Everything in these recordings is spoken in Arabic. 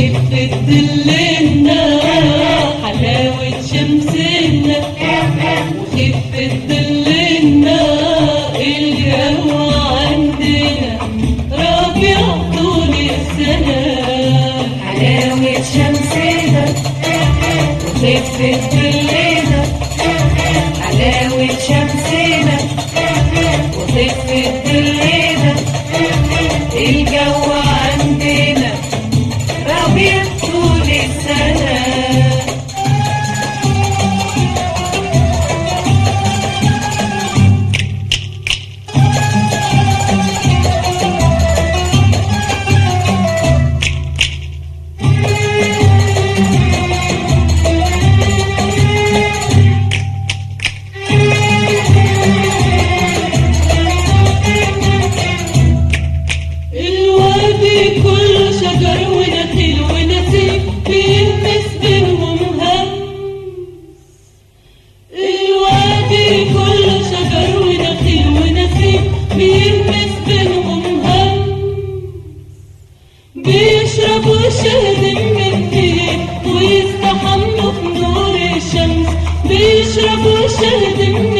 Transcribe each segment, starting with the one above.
تلفت ظلنا حلاوة شمسنا وخفت ظلنا الجو عندنا ربيع طول السنة حلاوة شمسنا وخفت ظلنا حلاوة شمسنا وخفت ظلنا الجو Anything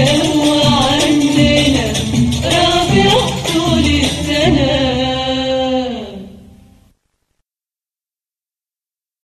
Yeah.